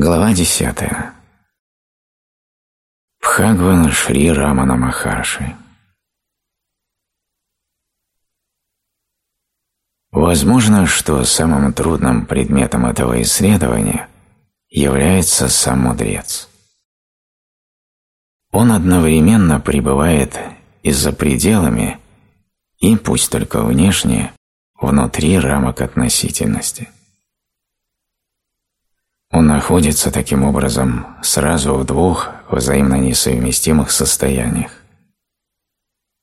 Глава десятая. Бхагван Шри Рамана Махарши Возможно, что самым трудным предметом этого исследования является сам мудрец. Он одновременно пребывает и за пределами, и, пусть только внешне, внутри рамок относительности. Он находится таким образом сразу в двух взаимно несовместимых состояниях,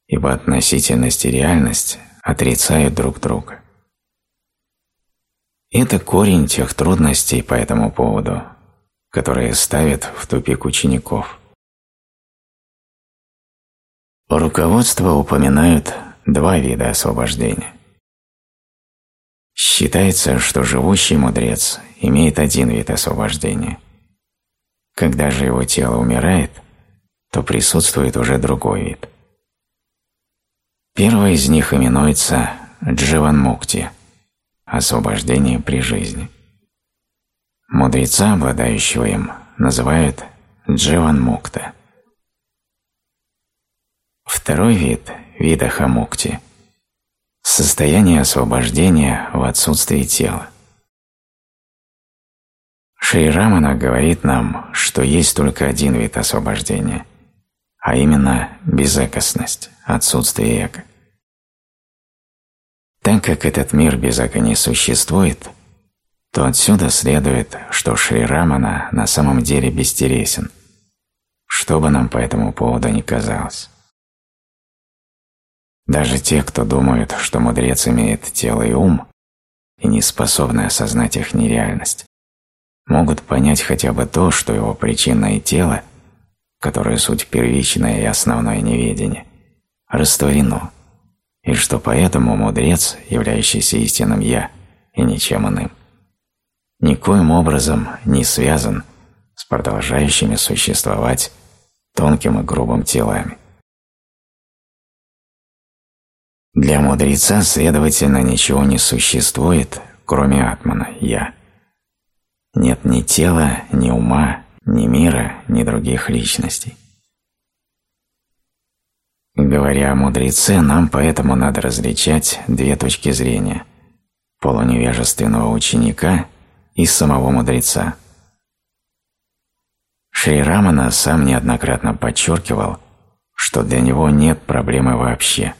ибо относительность и реальность отрицают друг друга. Это корень тех трудностей по этому поводу, которые ставят в тупик учеников. Руководство упоминают два вида освобождения. Считается, что живущий мудрец имеет один вид освобождения. Когда же его тело умирает, то присутствует уже другой вид. Первый из них именуется дживанмукти – освобождение при жизни. Мудреца, обладающего им, называют дживанмукта. Второй вид – видахамукти – состояние освобождения в отсутствии тела. Шри Рамана говорит нам, что есть только один вид освобождения, а именно безэкостность, отсутствие эго. Так как этот мир без эго не существует, то отсюда следует, что Шри Рамана на самом деле бестересен, что бы нам по этому поводу ни казалось. Даже те, кто думают, что мудрец имеет тело и ум, и не способны осознать их нереальность, могут понять хотя бы то, что его причинное тело, которое суть первичное и основное неведение, растворено, и что поэтому мудрец, являющийся истинным «я» и ничем иным, никоим образом не связан с продолжающими существовать тонким и грубым телами. Для мудреца, следовательно, ничего не существует, кроме атмана, «я», нет ни тела, ни ума, ни мира, ни других личностей. Говоря о мудреце, нам поэтому надо различать две точки зрения – полуневежественного ученика и самого мудреца. Шри Рамана сам неоднократно подчеркивал, что для него нет проблемы вообще.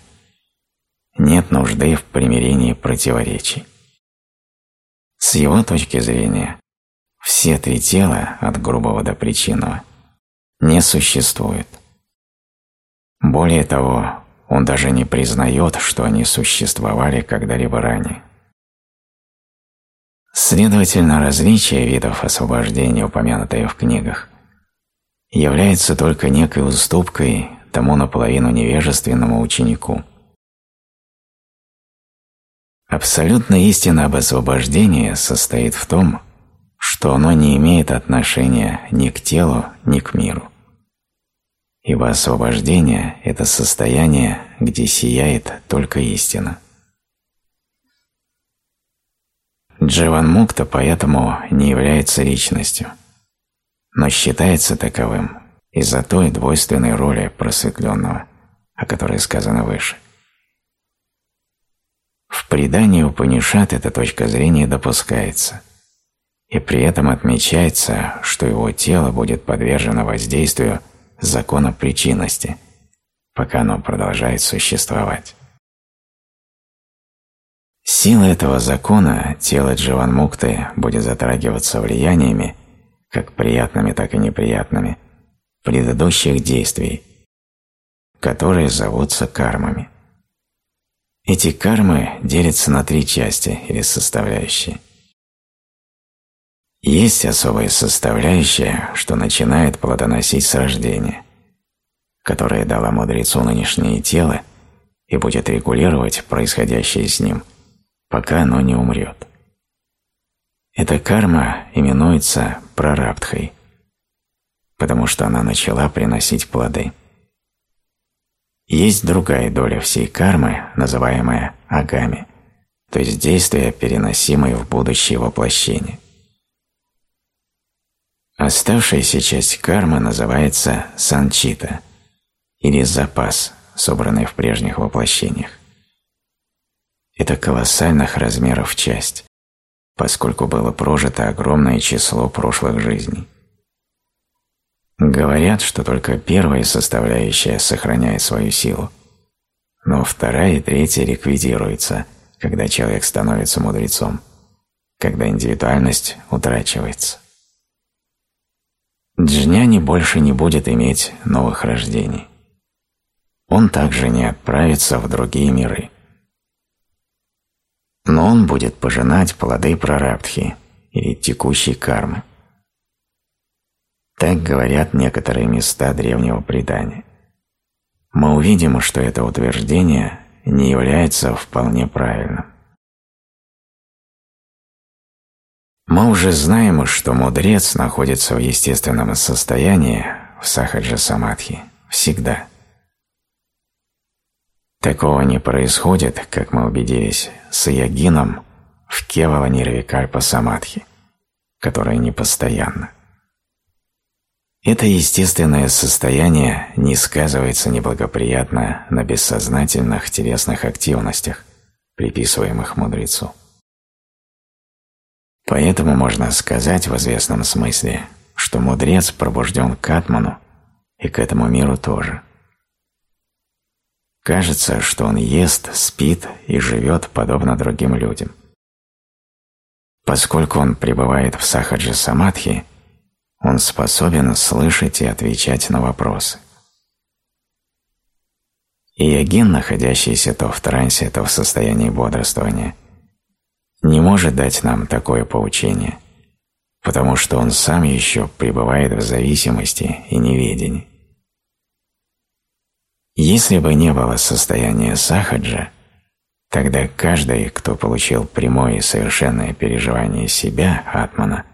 Нет нужды в примирении противоречий. С его точки зрения, все три тела, от грубого до причинного, не существуют. Более того, он даже не признает, что они существовали когда-либо ранее. Следовательно, различие видов освобождения, упомянутые в книгах, является только некой уступкой тому наполовину невежественному ученику. Абсолютная истина об освобождении состоит в том, что оно не имеет отношения ни к телу, ни к миру. Ибо освобождение – это состояние, где сияет только истина. Дживан Мукта поэтому не является личностью, но считается таковым из-за той двойственной роли просветленного, о которой сказано выше. В предании Упанишат эта точка зрения допускается – и при этом отмечается, что его тело будет подвержено воздействию закона причинности, пока оно продолжает существовать. Сила этого закона тело Дживанмукты будет затрагиваться влияниями, как приятными, так и неприятными, предыдущих действий, которые зовутся кармами. Эти кармы делятся на три части или составляющие. Есть особая составляющая, что начинает плодоносить с рождения, которая дала мудрецу нынешнее тело и будет регулировать происходящее с ним, пока оно не умрет. Эта карма именуется прарабдхой, потому что она начала приносить плоды. Есть другая доля всей кармы, называемая агами, то есть действия, переносимые в будущее воплощение. Оставшаяся часть кармы называется санчита или запас, собранный в прежних воплощениях. Это колоссальных размеров часть, поскольку было прожито огромное число прошлых жизней. Говорят, что только первая составляющая сохраняет свою силу, но вторая и третья ликвидируются, когда человек становится мудрецом, когда индивидуальность утрачивается. Джняни больше не будет иметь новых рождений. Он также не отправится в другие миры. Но он будет пожинать плоды прарабдхи или текущей кармы. Так говорят некоторые места древнего предания. Мы увидим, что это утверждение не является вполне правильным. Мы уже знаем, что мудрец находится в естественном состоянии, в сахаджа самадхи, всегда. Такого не происходит, как мы убедились, с ягином в кевала нирвикальпа самадхи, которое непостоянно. Это естественное состояние не сказывается неблагоприятно на бессознательных телесных активностях, приписываемых мудрецу. Поэтому можно сказать в известном смысле, что мудрец пробужден к атману и к этому миру тоже. Кажется, что он ест, спит и живет подобно другим людям. Поскольку он пребывает в сахаджи самадхи, он способен слышать и отвечать на вопросы. И йогин, находящийся то в трансе, то в состоянии бодрствования – не может дать нам такое поучение, потому что он сам еще пребывает в зависимости и неведении. Если бы не было состояния сахаджа, тогда каждый, кто получил прямое и совершенное переживание себя, атмана,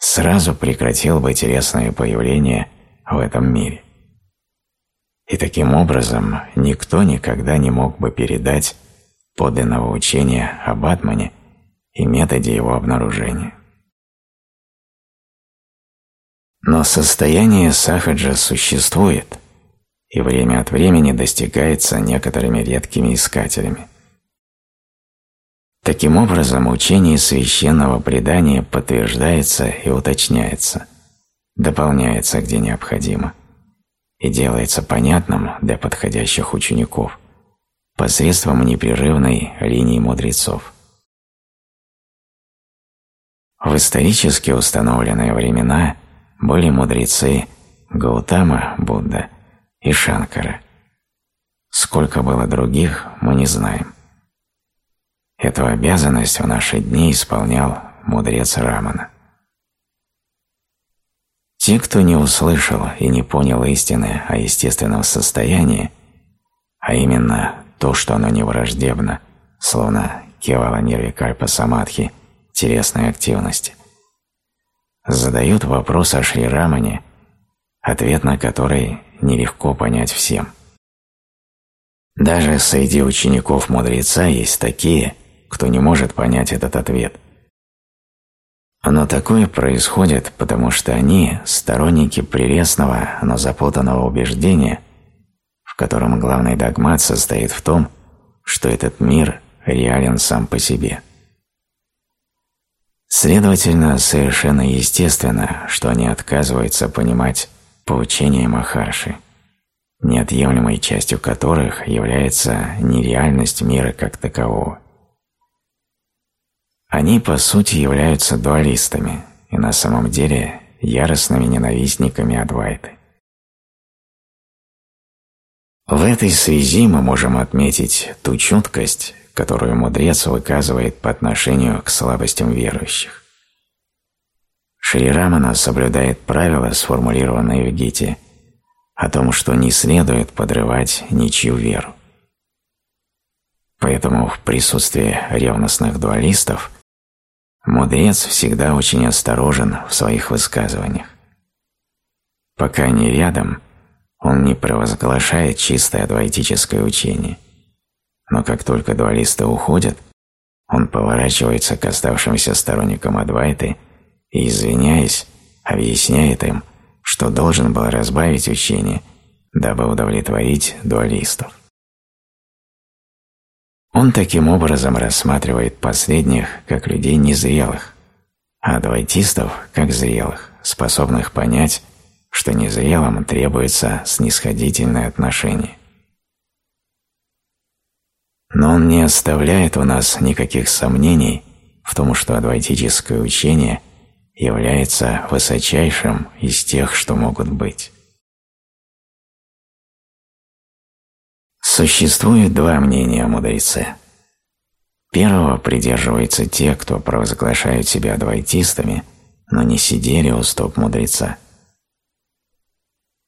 сразу прекратил бы телесное появление в этом мире. И таким образом никто никогда не мог бы передать подлинного учения об атмане и методе его обнаружения. Но состояние сахаджа существует и время от времени достигается некоторыми редкими искателями. Таким образом, учение священного предания подтверждается и уточняется, дополняется где необходимо и делается понятным для подходящих учеников посредством непрерывной линии мудрецов. В исторически установленные времена были мудрецы Гаутама, Будда и Шанкара. Сколько было других, мы не знаем. Эту обязанность в наши дни исполнял мудрец Рамана. Те, кто не услышал и не понял истины о естественном состоянии, а именно то, что оно не враждебно, словно кевала нирвикальпа самадхи, телесной активности. Задают вопрос о Шри Рамане, ответ на который нелегко понять всем. Даже среди учеников мудреца есть такие, кто не может понять этот ответ. Но такое происходит, потому что они – сторонники прелестного, но запутанного убеждения, в котором главный догмат состоит в том, что этот мир реален сам по себе – Следовательно, совершенно естественно, что они отказываются понимать поучения Махарши, неотъемлемой частью которых является нереальность мира как такового. Они, по сути, являются дуалистами и на самом деле яростными ненавистниками Адвайты. В этой связи мы можем отметить ту чуткость, которую мудрец выказывает по отношению к слабостям верующих. Шри Рамана соблюдает правила, сформулированные в Гите, о том, что не следует подрывать ничью веру. Поэтому в присутствии ревностных дуалистов мудрец всегда очень осторожен в своих высказываниях. Пока они рядом, он не провозглашает чистое адвайтическое учение – но как только дуалисты уходят, он поворачивается к оставшимся сторонникам Адвайты и, извиняясь, объясняет им, что должен был разбавить учение, дабы удовлетворить дуалистов. Он таким образом рассматривает последних как людей незрелых, а адвайтистов как зрелых, способных понять, что незрелым требуется снисходительное отношение. Но он не оставляет у нас никаких сомнений в том, что адвайтическое учение является высочайшим из тех, что могут быть. Существует два мнения о мудреце. Первого придерживаются те, кто провозглашают себя адвайтистами, но не сидели у стоп мудреца.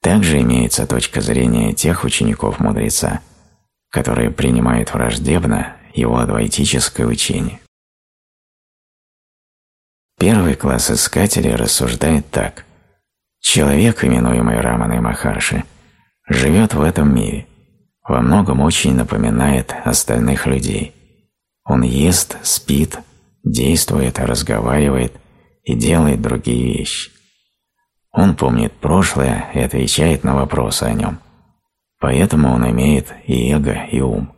Также имеется точка зрения тех учеников мудреца, которые принимают враждебно его адвайтическое учение. Первый класс искателей рассуждает так. Человек, именуемый Раманой Махарши, живет в этом мире, во многом очень напоминает остальных людей. Он ест, спит, действует, разговаривает и делает другие вещи. Он помнит прошлое и отвечает на вопросы о нем. Поэтому он имеет и эго, и ум.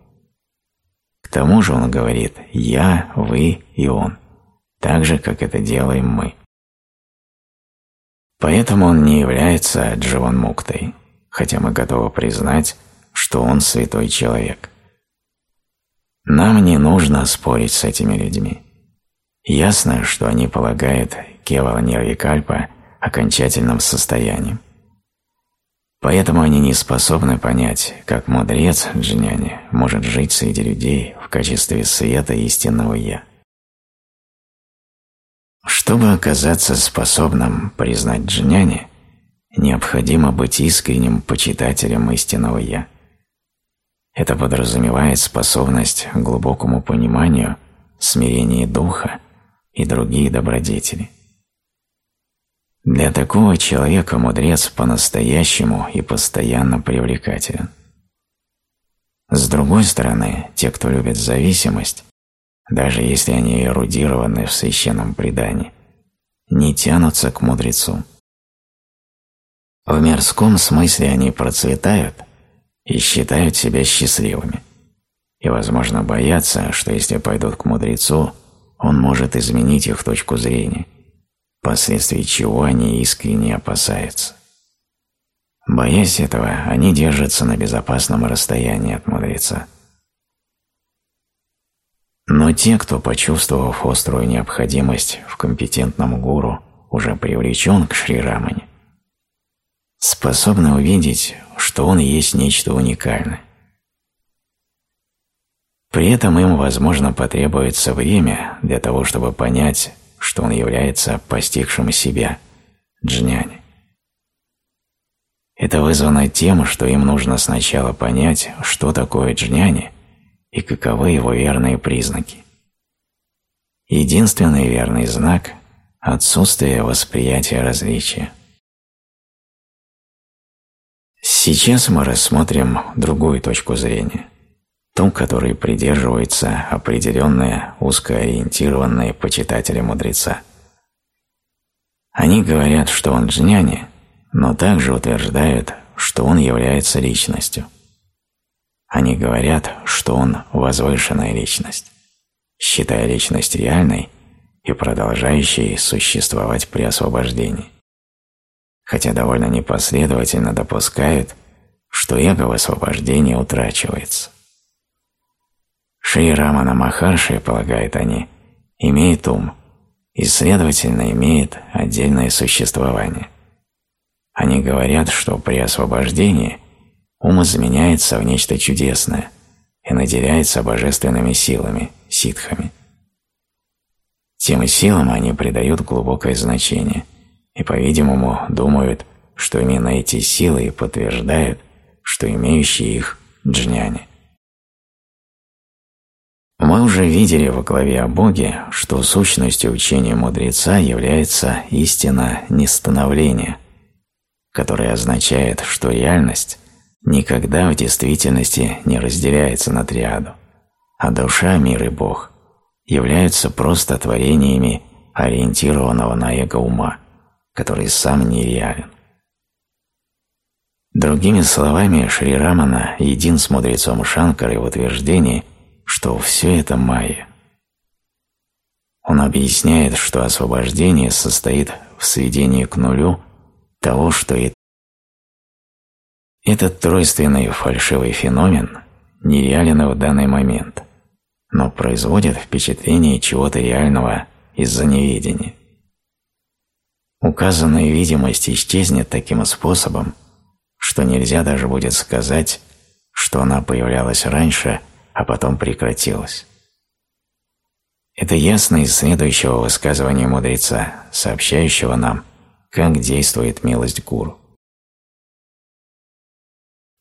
К тому же он говорит «я», «вы» и «он», так же, как это делаем мы. Поэтому он не является Дживан Муктой, хотя мы готовы признать, что он святой человек. Нам не нужно спорить с этими людьми. Ясно, что они полагают Кевала Нирвикальпа окончательным состоянием. Поэтому они не способны понять, как мудрец Джняни может жить среди людей в качестве света истинного «Я». Чтобы оказаться способным признать Джняни, необходимо быть искренним почитателем истинного «Я». Это подразумевает способность к глубокому пониманию, смирение духа и другие добродетели. Для такого человека мудрец по-настоящему и постоянно привлекателен. С другой стороны, те, кто любит зависимость, даже если они эрудированы в священном предании, не тянутся к мудрецу. В мирском смысле они процветают – и считают себя счастливыми, и, возможно, боятся, что если пойдут к мудрецу, он может изменить их точку зрения, впоследствии чего они искренне опасаются. Боясь этого, они держатся на безопасном расстоянии от мудреца. Но те, кто, почувствовав острую необходимость в компетентном гуру, уже привлечен к Шри Рамане, способны увидеть, что он есть нечто уникальное. При этом им, возможно, потребуется время для того, чтобы понять, что он является постигшим себя, джняни. Это вызвано тем, что им нужно сначала понять, что такое джняни и каковы его верные признаки. Единственный верный знак – отсутствие восприятия различия. Сейчас мы рассмотрим другую точку зрения, ту, которой придерживается определенные узкоориентированные почитатели мудреца. Они говорят, что он джняни, но также утверждают, что он является личностью. Они говорят, что он возвышенная личность, считая личность реальной и продолжающей существовать при освобождении хотя довольно непоследовательно допускают, что эго в освобождении утрачивается. Шри Рамана Махарши, полагают они, имеет ум и, следовательно, имеет отдельное существование. Они говорят, что при освобождении ум изменяется в нечто чудесное и наделяется божественными силами, ситхами. Тем силам они придают глубокое значение – и, по-видимому, думают, что именно эти силы подтверждают, что имеющие их – джняни. Мы уже видели во главе о Боге, что сущностью учения мудреца является истина нестановления, которая означает, что реальность никогда в действительности не разделяется на триаду, а душа, мир и Бог являются просто творениями ориентированного на эго ума – который сам нереален. Другими словами, Шри Рамана един с мудрецом Шанкарой в утверждении, что все это майя. Он объясняет, что освобождение состоит в сведении к нулю того, что и этот тройственный фальшивый феномен нереален в данный момент, но производит впечатление чего-то реального из-за неведения. Указанная видимость исчезнет таким способом, что нельзя даже будет сказать, что она появлялась раньше, а потом прекратилась. Это ясно из следующего высказывания мудреца, сообщающего нам, как действует милость гуру.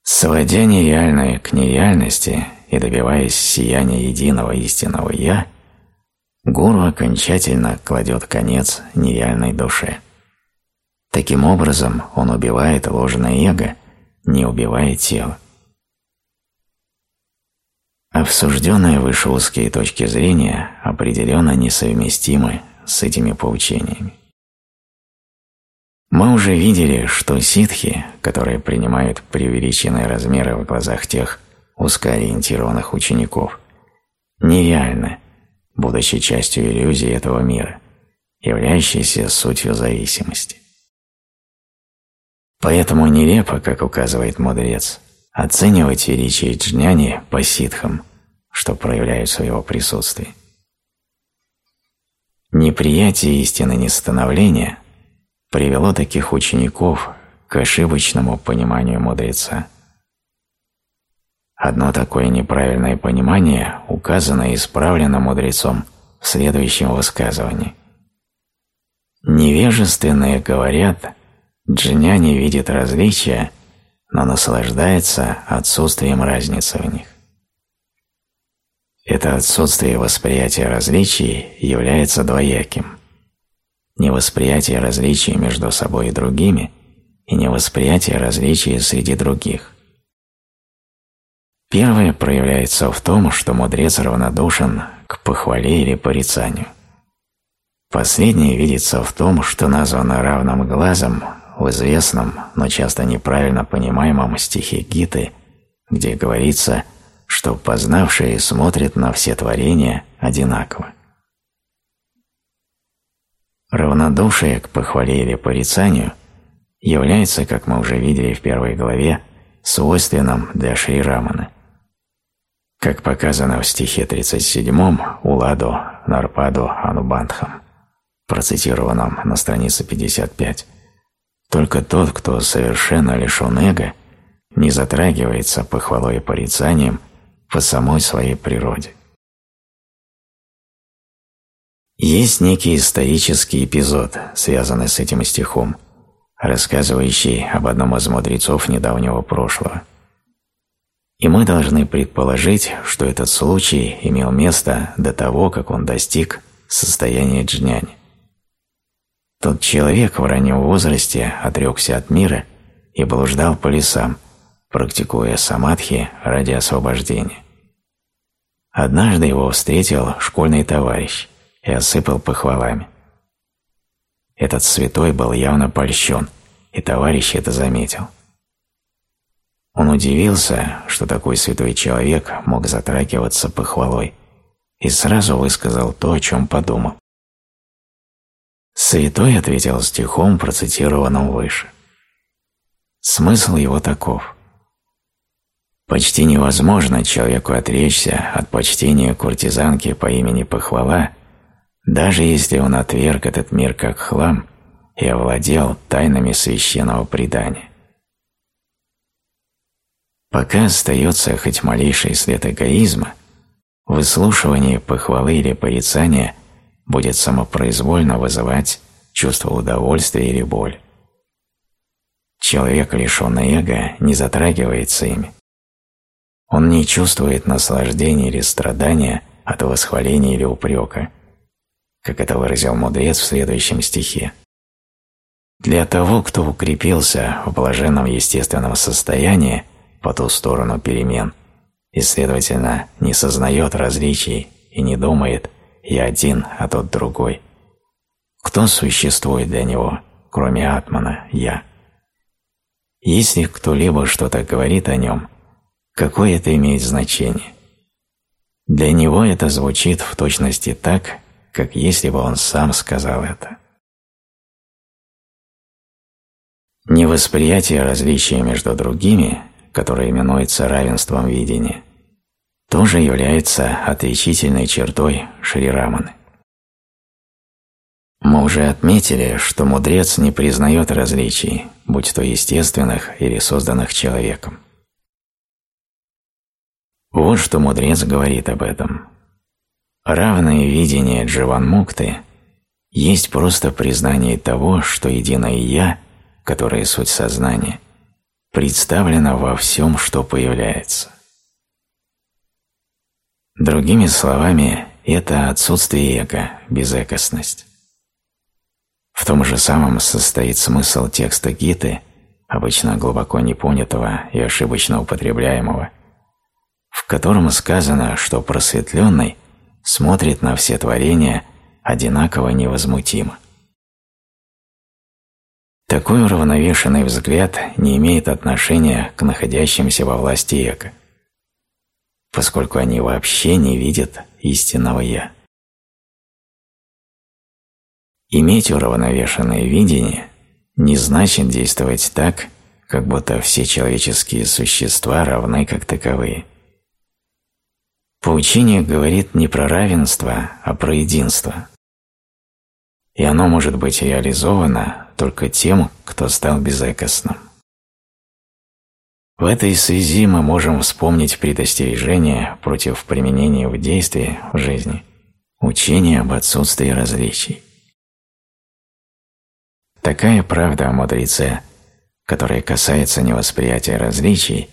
Сводя нереальное к нереальности и добиваясь сияния единого истинного «Я», гуру окончательно кладет конец нереальной душе. Таким образом, он убивает ложное эго, не убивая тело. Обсужденные выше узкие точки зрения определенно несовместимы с этими поучениями. Мы уже видели, что ситхи, которые принимают преувеличенные размеры в глазах тех узкоориентированных учеников, нереальны, будучи частью иллюзии этого мира, являющейся сутью зависимости. Поэтому нелепо, как указывает мудрец, оценивать величие джняни по ситхам, что проявляют своего присутствия. Неприятие истины нестановления привело таких учеников к ошибочному пониманию мудреца. Одно такое неправильное понимание указано и исправлено мудрецом в следующем высказывании. Невежественные говорят, джня не видит различия – но наслаждается отсутствием разницы в них. Это отсутствие восприятия различий является двояким. Невосприятие различий между собой и другими и невосприятие различий среди других. Первое проявляется в том, что мудрец равнодушен к похвале или порицанию. Последнее видится в том, что названо равным глазом в известном, но часто неправильно понимаемом стихе Гиты, где говорится, что познавшие смотрят на все творения одинаково. Равнодушие к похвале или порицанию является, как мы уже видели в первой главе, свойственным для Шри Раманы. Как показано в стихе 37 Уладу Нарпаду Анубандхам, процитированном на странице 55, только тот, кто совершенно лишен эго, не затрагивается похвалой и порицанием по самой своей природе. Есть некий исторический эпизод, связанный с этим стихом, рассказывающий об одном из мудрецов недавнего прошлого. И мы должны предположить, что этот случай имел место до того, как он достиг состояния джняни. Тот человек в раннем возрасте отрекся от мира и блуждал по лесам, практикуя самадхи ради освобождения. Однажды его встретил школьный товарищ и осыпал похвалами. Этот святой был явно польщен, и товарищ это заметил. Он удивился, что такой святой человек мог затрагиваться похвалой, и сразу высказал то, о чем подумал. Святой ответил стихом, процитированным выше. Смысл его таков. Почти невозможно человеку отречься от почтения куртизанки по имени Похвала, даже если он отверг этот мир как хлам и овладел тайнами священного предания. Пока остается хоть малейший след эгоизма, выслушивание похвалы или порицания – будет самопроизвольно вызывать чувство удовольствия или боль. Человек, лишенный эго, не затрагивается ими. Он не чувствует наслаждения или страдания от восхваления или упрека, как это выразил мудрец в следующем стихе. Для того, кто укрепился в блаженном естественном состоянии по ту сторону перемен и, следовательно, не сознает различий и не думает, я один, а тот другой. Кто существует для него, кроме Атмана, «Я». Если кто-либо что-то говорит о нем, какое это имеет значение? Для него это звучит в точности так, как если бы он сам сказал это. Невосприятие различия между другими, которое именуется равенством видения, тоже является отличительной чертой Шри Раманы. Мы уже отметили, что мудрец не признает различий, будь то естественных или созданных человеком. Вот что мудрец говорит об этом. Равное видение Дживанмукты есть просто признание того, что единое «я», которое суть сознания, представлено во всем, что появляется. Другими словами, это отсутствие эго, безэкостность. В том же самом состоит смысл текста Гиты, обычно глубоко непонятого и ошибочно употребляемого, в котором сказано, что просветленный смотрит на все творения одинаково невозмутимо. Такой уравновешенный взгляд не имеет отношения к находящимся во власти эго, поскольку они вообще не видят истинного «я». Иметь уравновешенное видение не значит действовать так, как будто все человеческие существа равны как таковые. Поучение говорит не про равенство, а про единство. И оно может быть реализовано только тем, кто стал безэкостным. В этой связи мы можем вспомнить предостережение против применения в действии в жизни учения об отсутствии различий. Такая правда о мудреце, которая касается невосприятия различий,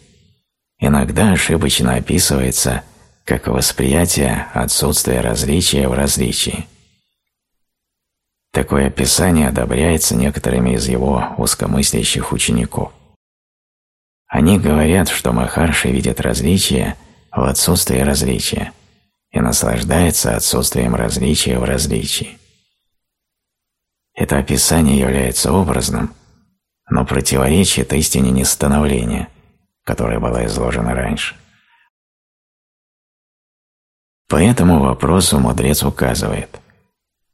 иногда ошибочно описывается как восприятие отсутствия различия в различии. Такое описание одобряется некоторыми из его узкомыслящих учеников. Они говорят, что Махарши видит различия в отсутствии различия и наслаждается отсутствием различия в различии. Это описание является образным, но противоречит истине нестановления, которая была изложена раньше. По этому вопросу мудрец указывает.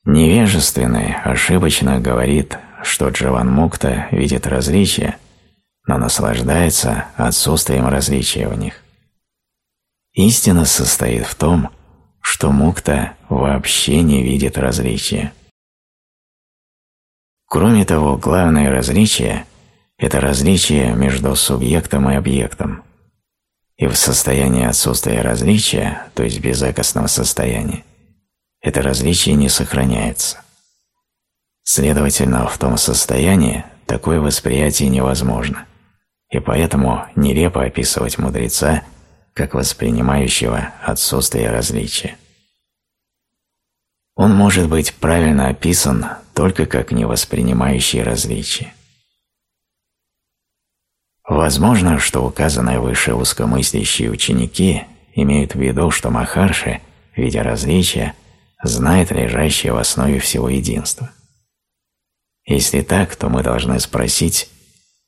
Невежественный ошибочно говорит, что Джаван Мукта видит различия, но наслаждается отсутствием различия в них. Истина состоит в том, что Мукта вообще не видит различия. Кроме того, главное различие – это различие между субъектом и объектом. И в состоянии отсутствия различия, то есть безэкостного состояния, это различие не сохраняется. Следовательно, в том состоянии такое восприятие невозможно, и поэтому нелепо описывать мудреца как воспринимающего отсутствие различия. Он может быть правильно описан только как невоспринимающий различия. Возможно, что указанные выше узкомыслящие ученики имеют в виду, что Махарши, видя различия, знает лежащее в основе всего единства. Если так, то мы должны спросить,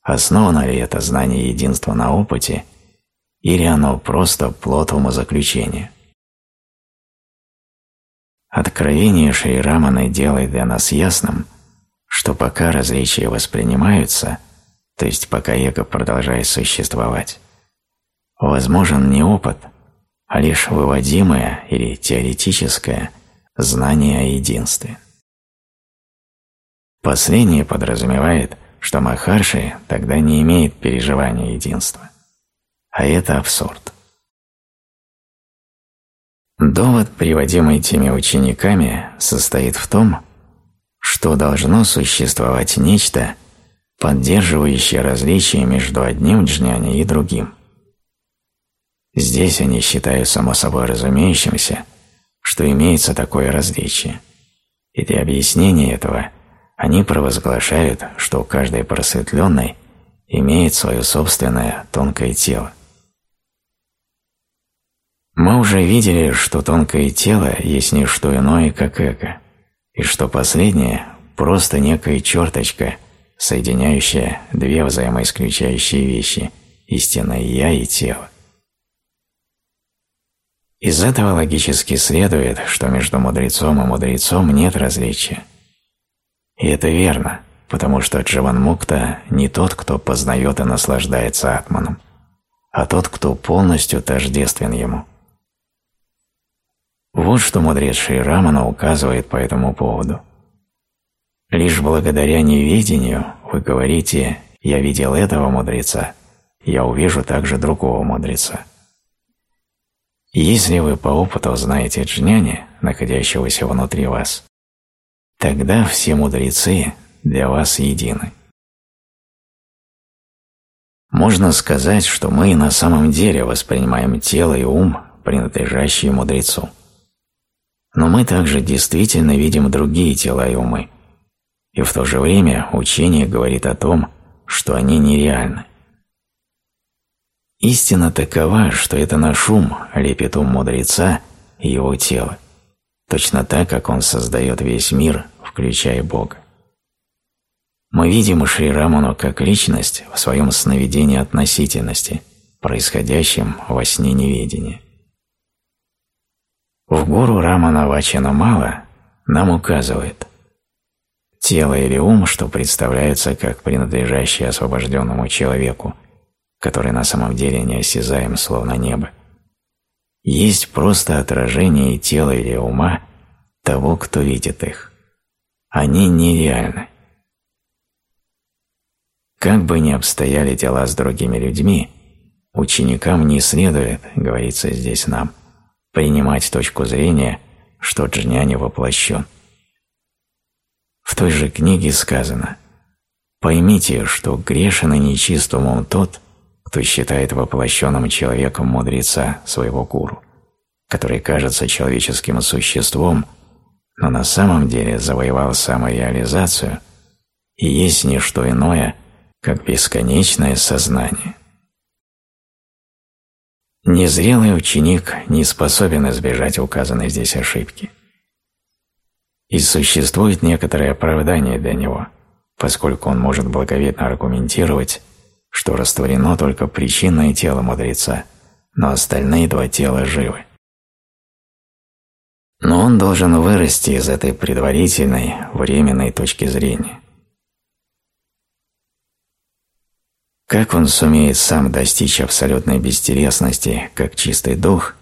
основано ли это знание единства на опыте, или оно просто плод умозаключения. Откровение Шри Раманы делает для нас ясным, что пока различия воспринимаются, то есть пока эго продолжает существовать, возможен не опыт, а лишь выводимое или теоретическое знание о единстве. Последнее подразумевает, что Махарши тогда не имеет переживания единства, а это абсурд. Довод, приводимый теми учениками, состоит в том, что должно существовать нечто, поддерживающее различие между одним джняни и другим. Здесь они считают само собой разумеющимся, что имеется такое различие, и для объяснения этого они провозглашают, что каждый просветленный имеет свое собственное тонкое тело. Мы уже видели, что тонкое тело есть не что иное, как эго, и что последнее – просто некая черточка соединяющая две взаимоисключающие вещи – истинное «я» и тело. Из этого логически следует, что между мудрецом и мудрецом нет различия. И это верно, потому что Дживан Мукта не тот, кто познает и наслаждается атманом, а тот, кто полностью тождествен ему. Вот что мудрец Шри Рамана указывает по этому поводу. Лишь благодаря неведению вы говорите «я видел этого мудреца», «я увижу также другого мудреца». Если вы по опыту знаете джняни, находящегося внутри вас, тогда все мудрецы для вас едины. Можно сказать, что мы на самом деле воспринимаем тело и ум, принадлежащие мудрецу. Но мы также действительно видим другие тела и умы, и в то же время учение говорит о том, что они нереальны. Истина такова, что это наш ум лепит ум мудреца и его тело, точно так, как он создает весь мир, включая Бога. Мы видим Шри Раману как личность в своем сновидении относительности, происходящем во сне неведения. В гуру Рамана Вачана Мала нам указывает тело или ум, что представляются как принадлежащие освобожденному человеку, который на самом деле неосязаем, словно небо, есть просто отражение тела или ума того, кто видит их. Они нереальны. Как бы ни обстояли дела с другими людьми, ученикам не следует, говорится здесь нам, принимать точку зрения, что джняни воплощен. В той же книге сказано «Поймите, что грешен и нечист умом тот, кто считает воплощенным человеком мудреца своего гуру, который кажется человеческим существом, но на самом деле завоевал самореализацию и есть не что иное, как бесконечное сознание. Незрелый ученик не способен избежать указанной здесь ошибки. И существует некоторое оправдание для него, поскольку он может благовидно аргументировать, что растворено только причинное тело мудреца, но остальные два тела живы. Но он должен вырасти из этой предварительной, временной точки зрения. Как он сумеет сам достичь абсолютной бестересности, как чистый дух,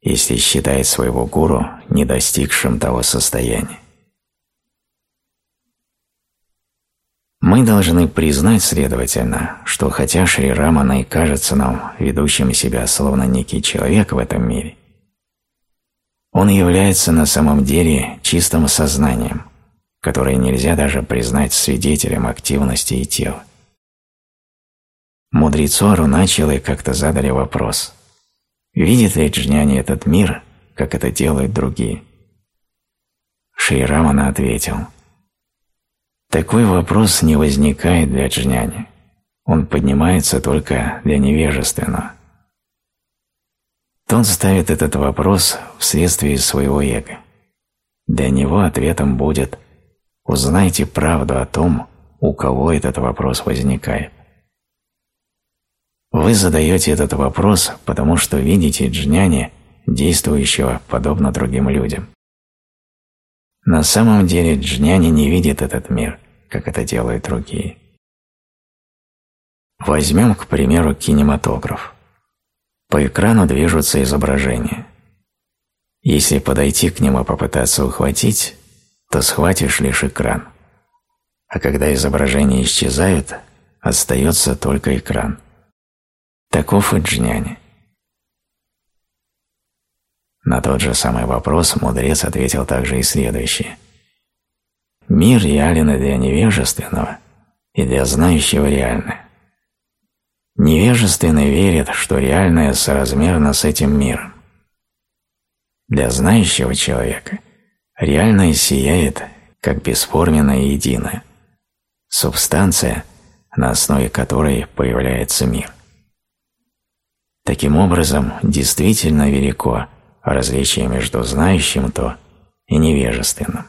если считает своего гуру не достигшим того состояния? Мы должны признать, следовательно, что хотя Шри Рамана и кажется нам ведущим себя словно некий человек в этом мире, он является на самом деле чистым сознанием, которое нельзя даже признать свидетелем активности и тела. Мудрецу Аруначилы как-то задали вопрос, видит ли Джняни этот мир, как это делают другие? Шри ответил – такой вопрос не возникает для джняни. Он поднимается только для невежественного. Тот ставит этот вопрос вследствие своего эго. Для него ответом будет «Узнайте правду о том, у кого этот вопрос возникает». Вы задаете этот вопрос, потому что видите джняни, действующего подобно другим людям. На самом деле джняни не видит этот мир, как это делают другие. Возьмем, к примеру, кинематограф. По экрану движутся изображения. Если подойти к ним и попытаться ухватить, то схватишь лишь экран. А когда изображения исчезают, остается только экран. Таков и джняни. На тот же самый вопрос мудрец ответил также и следующее. Мир реален и для невежественного, и для знающего реально. Невежественный верит, что реальное соразмерно с этим миром. Для знающего человека реальное сияет, как бесформенное единое, субстанция, на основе которой появляется мир. Таким образом, действительно велико различие между знающим то и невежественным.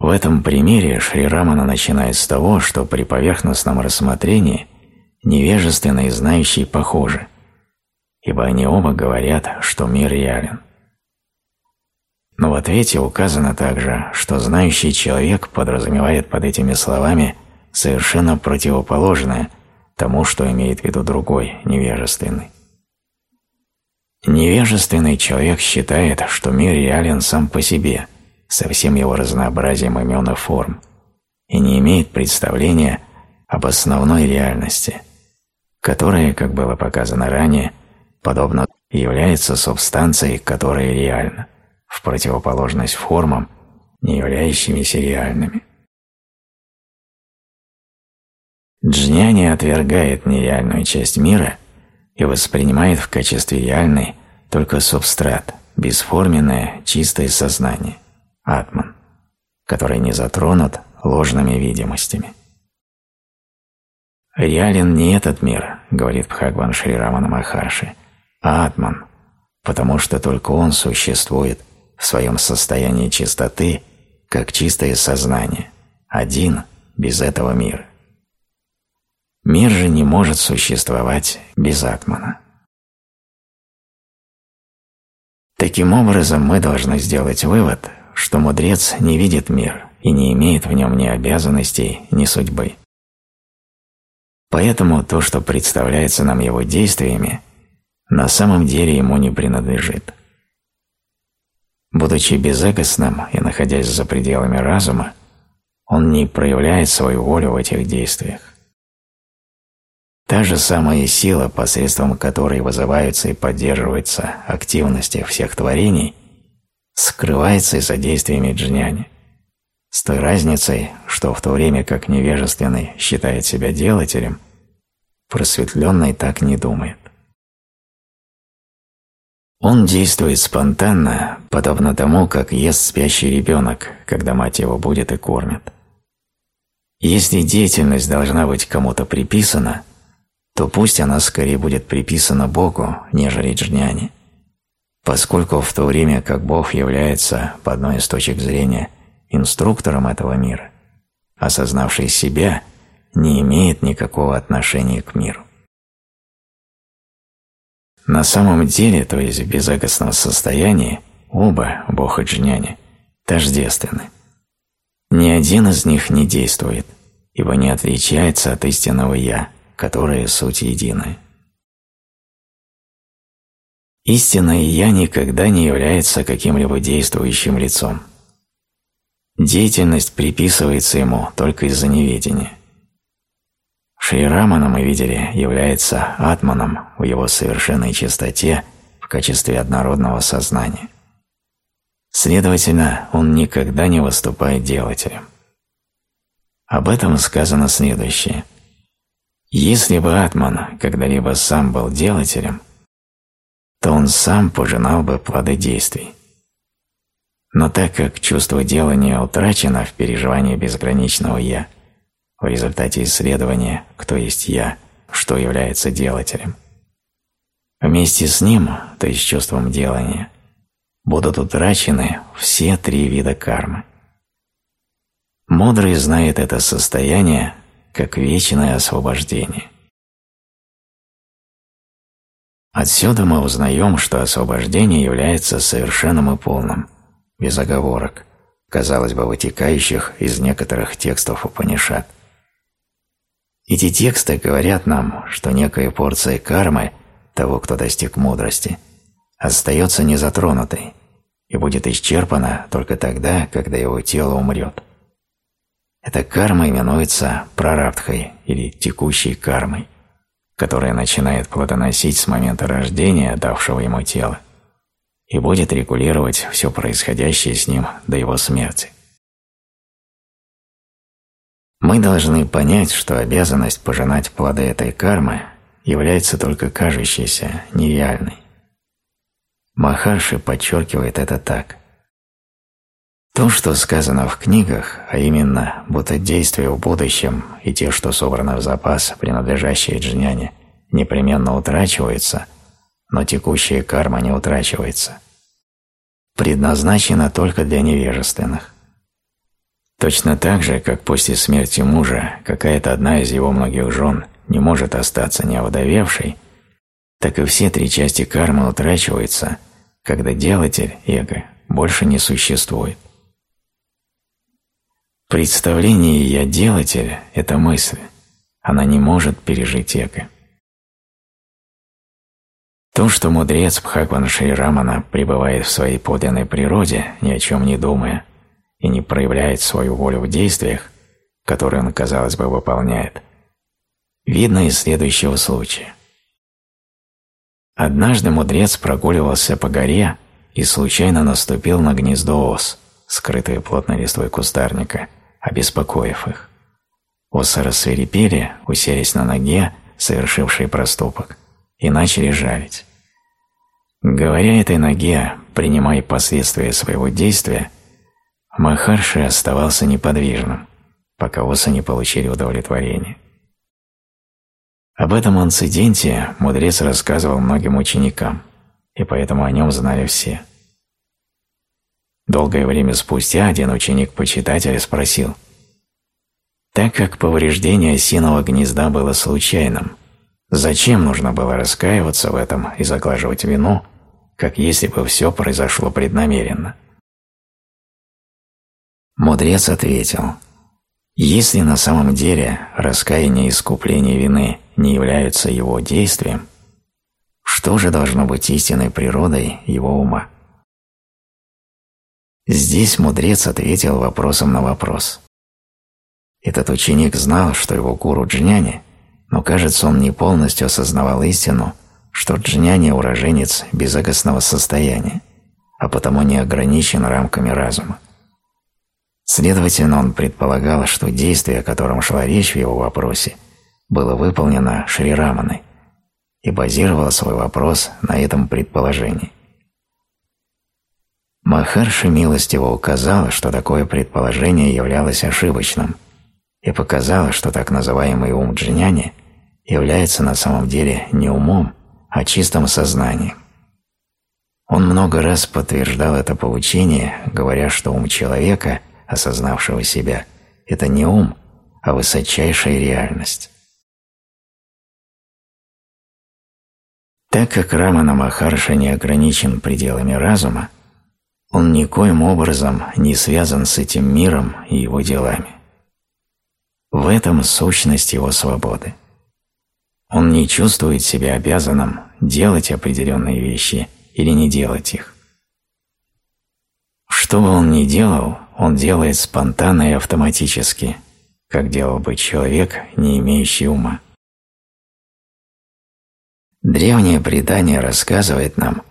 В этом примере Шри Рамана начинает с того, что при поверхностном рассмотрении невежественный и знающий похожи, ибо они оба говорят, что мир реален. Но в ответе указано также, что знающий человек подразумевает под этими словами совершенно противоположное тому, что имеет в виду другой, невежественный. Невежественный человек считает, что мир реален сам по себе, со всем его разнообразием имен и форм, и не имеет представления об основной реальности, которая, как было показано ранее, подобно является субстанцией, которая реальна, в противоположность формам, не являющимися реальными. Джняни отвергает нереальную часть мира и воспринимает в качестве реальной только субстрат, бесформенное, чистое сознание, атман, который не затронут ложными видимостями. «Реален не этот мир», — говорит Бхагван Шри Рамана Махарши, — «а атман, потому что только он существует в своем состоянии чистоты, как чистое сознание, один без этого мира. Мир же не может существовать без атмана. Таким образом, мы должны сделать вывод, что мудрец не видит мир и не имеет в нем ни обязанностей, ни судьбы. Поэтому то, что представляется нам его действиями, на самом деле ему не принадлежит. Будучи безэгостным и находясь за пределами разума, он не проявляет свою волю в этих действиях. Та же самая сила, посредством которой вызываются и поддерживаются активности всех творений, скрывается и за действиями джняни. С той разницей, что в то время как невежественный считает себя делателем, просветленный так не думает. Он действует спонтанно, подобно тому, как ест спящий ребенок, когда мать его будет и кормит. Если деятельность должна быть кому-то приписана, то пусть она скорее будет приписана Богу, нежели джняне, поскольку в то время как Бог является, по одной из точек зрения, инструктором этого мира, осознавший себя, не имеет никакого отношения к миру. На самом деле, то есть в безэгостном состоянии, оба, Бог и джняне, тождественны. Ни один из них не действует, ибо не отличается от истинного «я», которые суть едины. Истинное «я» никогда не является каким-либо действующим лицом. Деятельность приписывается ему только из-за неведения. Шри Рамана, мы видели, является атманом в его совершенной чистоте в качестве однородного сознания. Следовательно, он никогда не выступает делателем. Об этом сказано следующее – если бы Атман когда-либо сам был делателем, то он сам пожинал бы плоды действий. Но так как чувство делания утрачено в переживании безграничного «я», в результате исследования «кто есть я», что является делателем, вместе с ним, то есть чувством делания, будут утрачены все три вида кармы. Мудрый знает это состояние как вечное освобождение. Отсюда мы узнаем, что освобождение является совершенным и полным, без оговорок, казалось бы, вытекающих из некоторых текстов Упанишат. Эти тексты говорят нам, что некая порция кармы того, кто достиг мудрости, остается незатронутой и будет исчерпана только тогда, когда его тело умрет. Эта карма именуется прарабдхой или текущей кармой, которая начинает плодоносить с момента рождения, давшего ему тело, и будет регулировать все происходящее с ним до его смерти. Мы должны понять, что обязанность пожинать плоды этой кармы является только кажущейся, нереальной. Махарши подчеркивает это так. То, что сказано в книгах, а именно, будто действия в будущем и те, что собраны в запас, принадлежащие джняне, непременно утрачиваются, но текущая карма не утрачивается, предназначена только для невежественных. Точно так же, как после смерти мужа какая-то одна из его многих жен не может остаться неовдовевшей, так и все три части кармы утрачиваются, когда делатель, эго, больше не существует. Представление «я делатель» – это мысль. Она не может пережить эго. То, что мудрец Бхагван Шри Рамана пребывает в своей подлинной природе, ни о чем не думая, и не проявляет свою волю в действиях, которые он, казалось бы, выполняет, видно из следующего случая. Однажды мудрец прогуливался по горе и случайно наступил на гнездо ос, скрытые плотной листвой кустарника, обеспокоив их. Осы рассверепели, уселись на ноге, совершившие проступок, и начали жалить. Говоря этой ноге, принимая последствия своего действия, Махарши оставался неподвижным, пока осы не получили удовлетворение. Об этом инциденте мудрец рассказывал многим ученикам, и поэтому о нем знали все. Долгое время спустя один ученик-почитатель спросил, «Так как повреждение осиного гнезда было случайным, зачем нужно было раскаиваться в этом и заглаживать вину, как если бы все произошло преднамеренно?» Мудрец ответил, «Если на самом деле раскаяние и искупление вины – не являются его действием, что же должно быть истинной природой его ума? Здесь мудрец ответил вопросом на вопрос. Этот ученик знал, что его гуру Джняни, но, кажется, он не полностью осознавал истину, что Джняни – уроженец безыгостного состояния, а потому не ограничен рамками разума. Следовательно, он предполагал, что действие, о котором шла речь в его вопросе – было выполнено Шри Раманой и базировал свой вопрос на этом предположении. Махарши милостиво указала, что такое предположение являлось ошибочным и показала, что так называемый ум джняни является на самом деле не умом, а чистым сознанием. Он много раз подтверждал это поучение, говоря, что ум человека, осознавшего себя, это не ум, а высочайшая реальность. Так как Рамана Махарша не ограничен пределами разума, он никоим образом не связан с этим миром и его делами. В этом сущность его свободы. Он не чувствует себя обязанным делать определенные вещи или не делать их. Что бы он ни делал, он делает спонтанно и автоматически, как делал бы человек, не имеющий ума. Древнее предание рассказывает нам,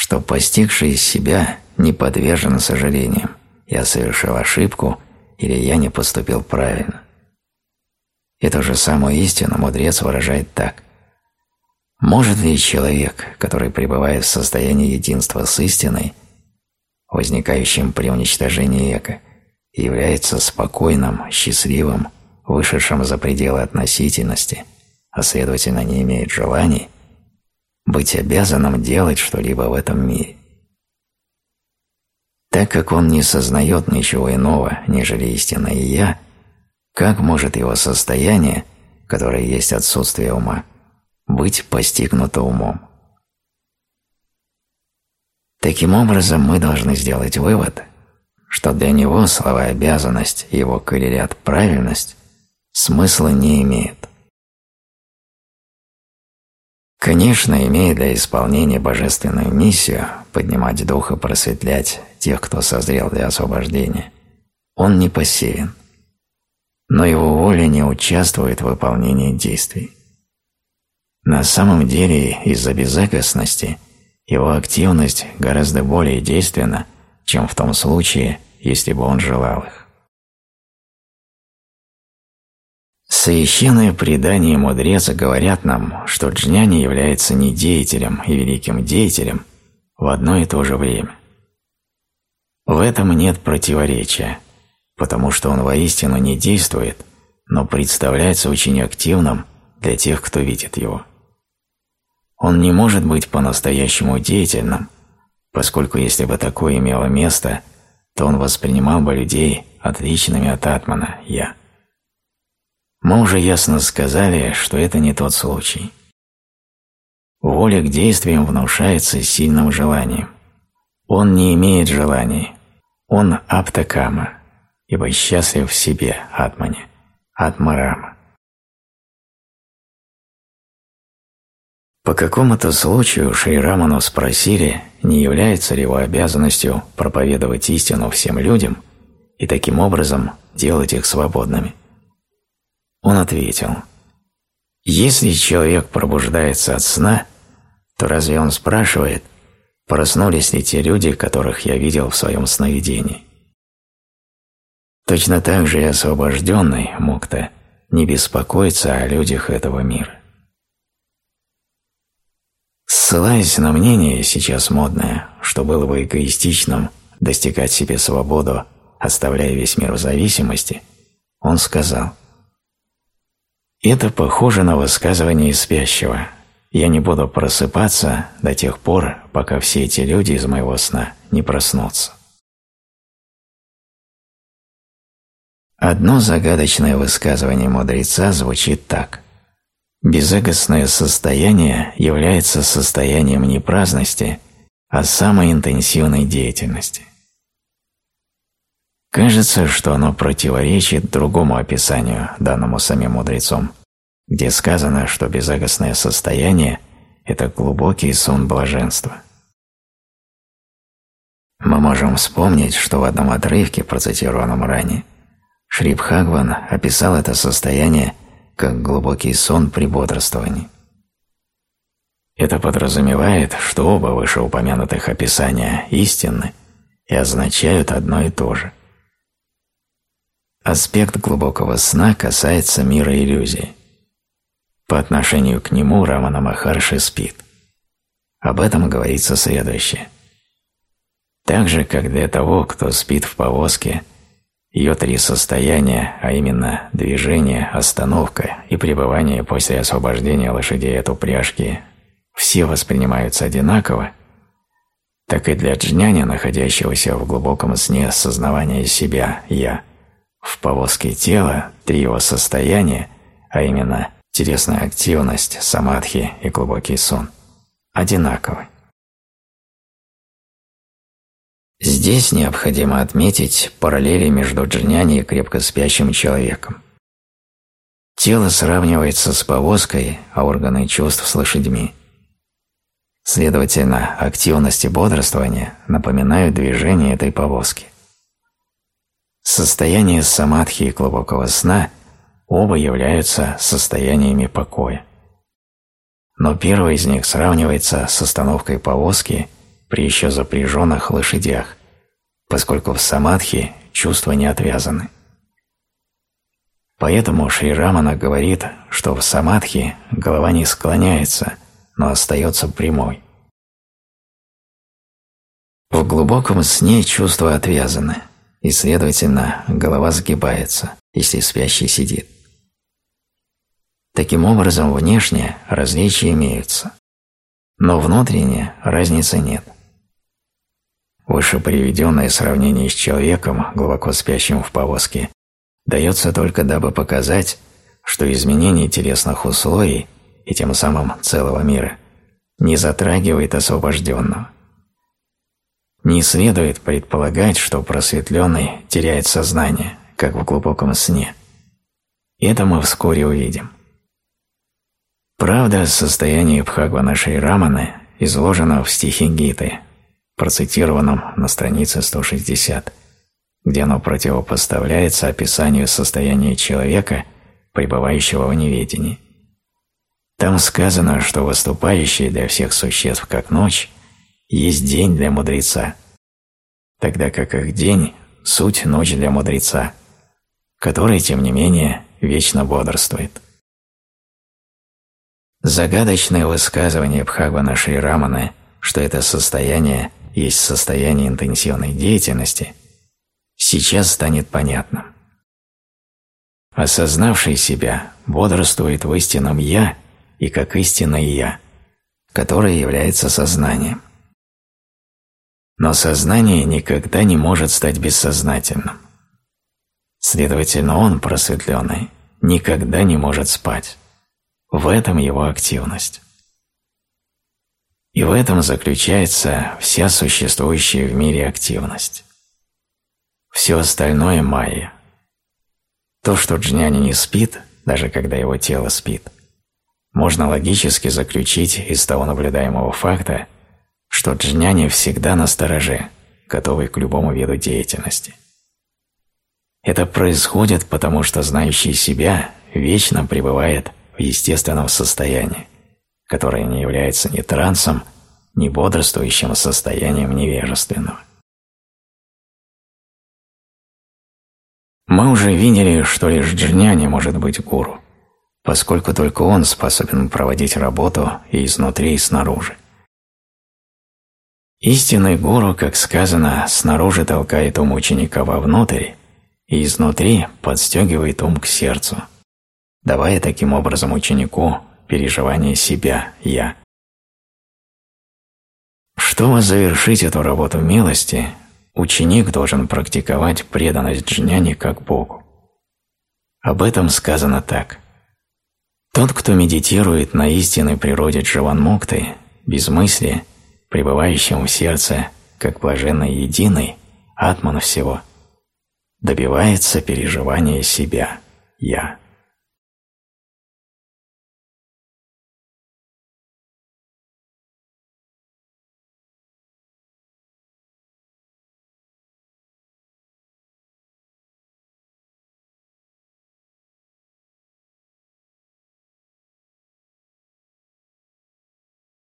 что постигший себя не подвержен сожалениям «я совершил ошибку» или «я не поступил правильно». Эту же самую истину мудрец выражает так. Может ли человек, который пребывает в состоянии единства с истиной, возникающим при уничтожении эго, является спокойным, счастливым, вышедшим за пределы относительности, а следовательно не имеет желаний, быть обязанным делать что-либо в этом мире. Так как он не сознает ничего иного, нежели истинное «я», как может его состояние, которое есть отсутствие ума, быть постигнуто умом? Таким образом, мы должны сделать вывод, что для него слова «обязанность» и его коррелят «правильность» смысла не имеют. Конечно, имея для исполнения божественную миссию поднимать дух и просветлять тех, кто созрел для освобождения, он не пассивен, но его воля не участвует в выполнении действий. На самом деле, из-за безэгостности его активность гораздо более действенна, чем в том случае, если бы он желал их. Священные предания мудреца говорят нам, что джняни является не деятелем и великим деятелем в одно и то же время. В этом нет противоречия, потому что он воистину не действует, но представляется очень активным для тех, кто видит его. Он не может быть по-настоящему деятельным, поскольку если бы такое имело место, то он воспринимал бы людей отличными от атмана «я». Мы уже ясно сказали, что это не тот случай. Воля к действиям внушается сильным желанием. Он не имеет желаний, он аптакама, ибо счастлив в себе, атмане, атмарама. По какому-то случаю Шри Раману спросили, не является ли его обязанностью проповедовать истину всем людям и таким образом делать их свободными. Он ответил, «Если человек пробуждается от сна, то разве он спрашивает, проснулись ли те люди, которых я видел в своем сновидении?» Точно так же и освобожденный, Мукта, не беспокоится о людях этого мира. Ссылаясь на мнение, сейчас модное, что было бы эгоистичным достигать себе свободу, оставляя весь мир в зависимости, он сказал «Это похоже на высказывание спящего. Я не буду просыпаться до тех пор, пока все эти люди из моего сна не проснутся». Одно загадочное высказывание мудреца звучит так – Безэгостное состояние является состоянием не праздности, а самой интенсивной деятельности. Кажется, что оно противоречит другому описанию, данному самим мудрецом, где сказано, что безэгостное состояние – это глубокий сон блаженства. Мы можем вспомнить, что в одном отрывке, процитированном ранее, Шри Бхагван описал это состояние – как глубокий сон при бодрствовании. Это подразумевает, что оба вышеупомянутых описания истинны и означают одно и то же. Аспект глубокого сна касается мира иллюзий. По отношению к нему Рамана Махарши спит. Об этом говорится следующее. Так же, как для того, кто спит в повозке – ее три состояния, а именно движение, остановка и пребывание после освобождения лошадей от упряжки, все воспринимаются одинаково, так и для джняни, находящегося в глубоком сне осознавания себя «я», в повозке тела три его состояния, а именно телесная активность, самадхи и глубокий сон, одинаковы. Здесь необходимо отметить параллели между джняни и крепко спящим человеком. Тело сравнивается с повозкой, а органы чувств с лошадьми. Следовательно, активность и бодрствование напоминают движение этой повозки. Состояние самадхи и глубокого сна оба являются состояниями покоя. Но первый из них сравнивается с остановкой повозки при еще запряженных лошадях, поскольку в самадхи чувства не отвязаны. Поэтому Шри Рамана говорит, что в самадхи голова не склоняется, но остается прямой. В глубоком сне чувства отвязаны, и, следовательно, голова сгибается, если спящий сидит. Таким образом, внешне различия имеются, но внутренне разницы нет. Выше приведенное сравнение с человеком, глубоко спящим в повозке, дается только дабы показать, что изменение телесных условий и тем самым целого мира не затрагивает освобожденного. Не следует предполагать, что просветленный теряет сознание, как в глубоком сне. Это мы вскоре увидим. Правда, состояние Бхагвана Шри Раманы изложено в стихе Гиты, процитированном на странице 160, где оно противопоставляется описанию состояния человека, пребывающего в неведении. Там сказано, что выступающий для всех существ как ночь есть день для мудреца, тогда как их день – суть ночь для мудреца, который, тем не менее, вечно бодрствует. Загадочное высказывание Бхагавана Шри Раманы, что это состояние есть состояние интенсивной деятельности, сейчас станет понятным. Осознавший себя бодрствует в истинном «я» и как истинное «я», которое является сознанием. Но сознание никогда не может стать бессознательным. Следовательно, он, просветленный, никогда не может спать. В этом его активность. И в этом заключается вся существующая в мире активность. Все остальное – майя. То, что джняни не спит, даже когда его тело спит, можно логически заключить из того наблюдаемого факта, что джняни всегда на стороже, готовый к любому виду деятельности. Это происходит потому, что знающий себя вечно пребывает в естественном состоянии, которое не является ни трансом, ни бодрствующим состоянием невежественного. Мы уже видели, что лишь джняни может быть гуру, поскольку только он способен проводить работу и изнутри, и снаружи. Истинный гуру, как сказано, снаружи толкает ум ученика вовнутрь и изнутри подстегивает ум к сердцу, давая таким образом ученику переживание себя, «я». Чтобы завершить эту работу милости, ученик должен практиковать преданность джняни как Богу. Об этом сказано так. Тот, кто медитирует на истинной природе Джаванмукты, без мысли, пребывающим в сердце, как блаженный единый, атман всего, добивается переживания себя, «я».